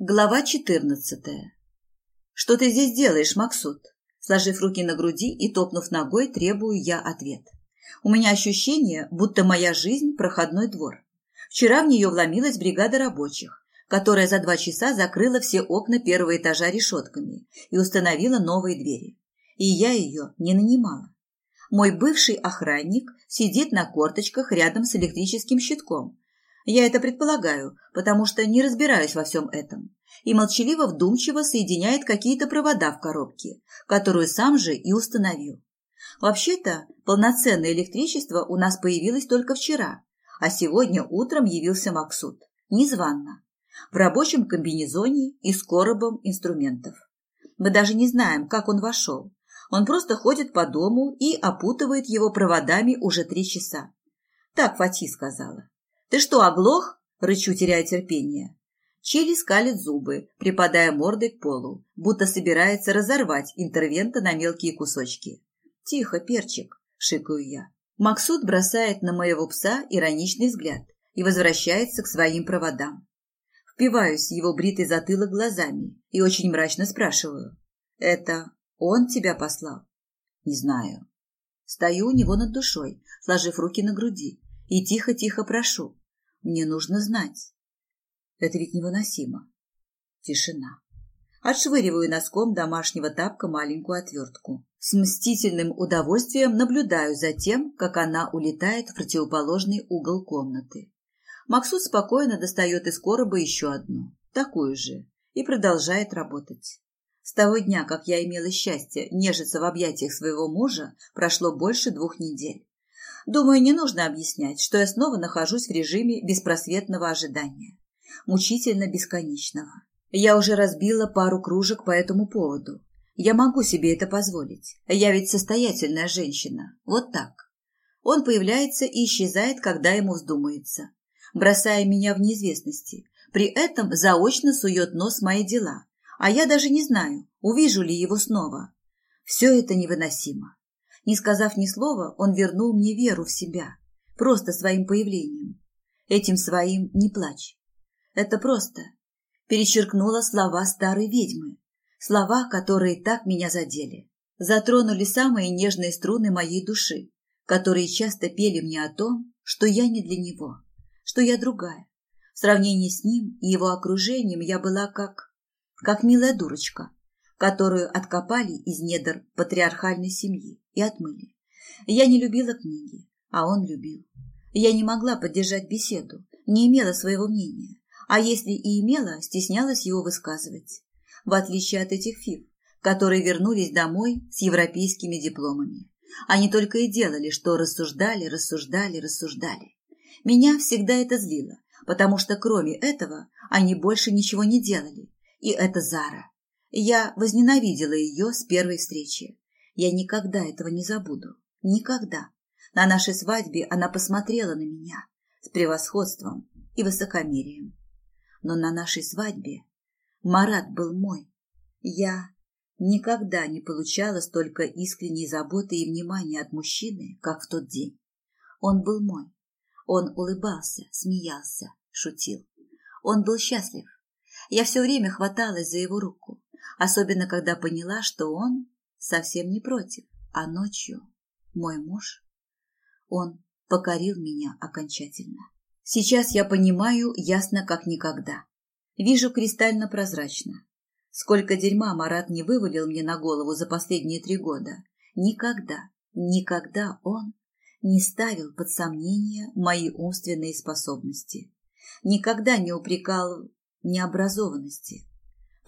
Глава четырнадцатая. «Что ты здесь делаешь, Максут?» Сложив руки на груди и топнув ногой, требую я ответ. У меня ощущение, будто моя жизнь – проходной двор. Вчера в нее вломилась бригада рабочих, которая за два часа закрыла все окна первого этажа решетками и установила новые двери. И я ее не нанимала. Мой бывший охранник сидит на корточках рядом с электрическим щитком, я это предполагаю, потому что не разбираюсь во всем этом. И молчаливо-вдумчиво соединяет какие-то провода в коробке, которую сам же и установил. Вообще-то, полноценное электричество у нас появилось только вчера, а сегодня утром явился Максут. Незванно. В рабочем комбинезоне и с коробом инструментов. Мы даже не знаем, как он вошел. Он просто ходит по дому и опутывает его проводами уже три часа. Так Фати сказала. «Ты что, оглох?» – рычу, теряя терпение. Чили скалит зубы, припадая мордой к полу, будто собирается разорвать интервента на мелкие кусочки. «Тихо, перчик!» – шикаю я. Максут бросает на моего пса ироничный взгляд и возвращается к своим проводам. Впиваюсь его бритый затылок глазами и очень мрачно спрашиваю. «Это он тебя послал?» «Не знаю». Стою у него над душой, сложив руки на груди, и тихо-тихо прошу. Мне нужно знать. Это ведь невыносимо. Тишина. Отшвыриваю носком домашнего тапка маленькую отвертку. С мстительным удовольствием наблюдаю за тем, как она улетает в противоположный угол комнаты. Максут спокойно достает из короба еще одну, такую же, и продолжает работать. С того дня, как я имела счастье нежиться в объятиях своего мужа, прошло больше двух недель. Думаю, не нужно объяснять, что я снова нахожусь в режиме беспросветного ожидания. Мучительно бесконечного. Я уже разбила пару кружек по этому поводу. Я могу себе это позволить. Я ведь состоятельная женщина. Вот так. Он появляется и исчезает, когда ему вздумается, бросая меня в неизвестности. При этом заочно сует нос мои дела. А я даже не знаю, увижу ли его снова. Все это невыносимо. Не сказав ни слова, он вернул мне веру в себя, просто своим появлением. Этим своим не плачь. Это просто. Перечеркнула слова старой ведьмы, слова, которые так меня задели. Затронули самые нежные струны моей души, которые часто пели мне о том, что я не для него, что я другая. В сравнении с ним и его окружением я была как... как милая дурочка, которую откопали из недр патриархальной семьи и отмыли. Я не любила книги, а он любил. Я не могла поддержать беседу, не имела своего мнения, а если и имела, стеснялась его высказывать. В отличие от этих фиф, которые вернулись домой с европейскими дипломами. Они только и делали, что рассуждали, рассуждали, рассуждали. Меня всегда это злило, потому что кроме этого они больше ничего не делали. И это Зара. Я возненавидела ее с первой встречи. Я никогда этого не забуду. Никогда. На нашей свадьбе она посмотрела на меня с превосходством и высокомерием. Но на нашей свадьбе Марат был мой. Я никогда не получала столько искренней заботы и внимания от мужчины, как в тот день. Он был мой. Он улыбался, смеялся, шутил. Он был счастлив. Я все время хваталась за его руку особенно когда поняла, что он совсем не против, а ночью мой муж, он покорил меня окончательно. Сейчас я понимаю ясно как никогда. Вижу кристально прозрачно. Сколько дерьма Марат не вывалил мне на голову за последние три года, никогда, никогда он не ставил под сомнение мои умственные способности, никогда не упрекал необразованности,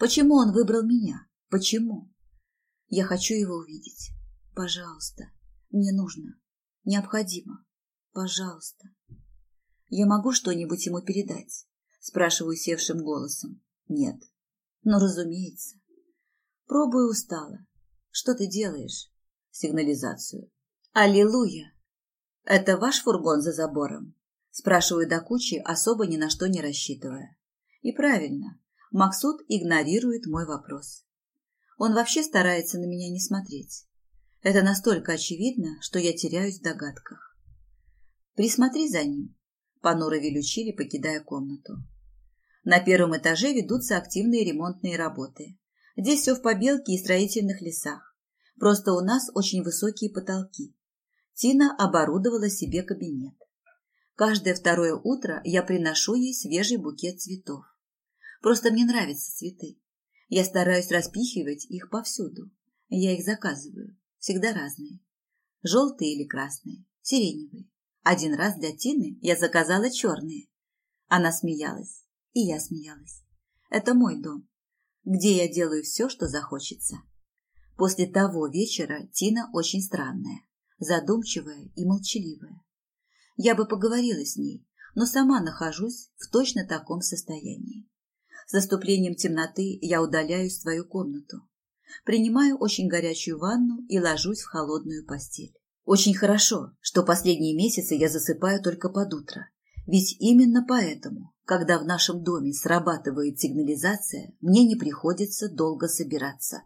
Почему он выбрал меня? Почему? Я хочу его увидеть. Пожалуйста. Мне нужно. Необходимо. Пожалуйста. Я могу что-нибудь ему передать? Спрашиваю севшим голосом. Нет. Ну, разумеется. Пробую устала. Что ты делаешь? Сигнализацию. Аллилуйя. Это ваш фургон за забором? Спрашиваю до кучи, особо ни на что не рассчитывая. И правильно. Максут игнорирует мой вопрос. Он вообще старается на меня не смотреть. Это настолько очевидно, что я теряюсь в догадках. Присмотри за ним, понуро велючили, покидая комнату. На первом этаже ведутся активные ремонтные работы. Здесь все в побелке и строительных лесах. Просто у нас очень высокие потолки. Тина оборудовала себе кабинет. Каждое второе утро я приношу ей свежий букет цветов. Просто мне нравятся цветы. Я стараюсь распихивать их повсюду. Я их заказываю. Всегда разные. Желтые или красные, сиреневые. Один раз для Тины я заказала черные. Она смеялась, и я смеялась. Это мой дом, где я делаю все, что захочется. После того вечера Тина очень странная, задумчивая и молчаливая. Я бы поговорила с ней, но сама нахожусь в точно таком состоянии. С наступлением темноты я удаляюсь в свою комнату. Принимаю очень горячую ванну и ложусь в холодную постель. Очень хорошо, что последние месяцы я засыпаю только под утро. Ведь именно поэтому, когда в нашем доме срабатывает сигнализация, мне не приходится долго собираться.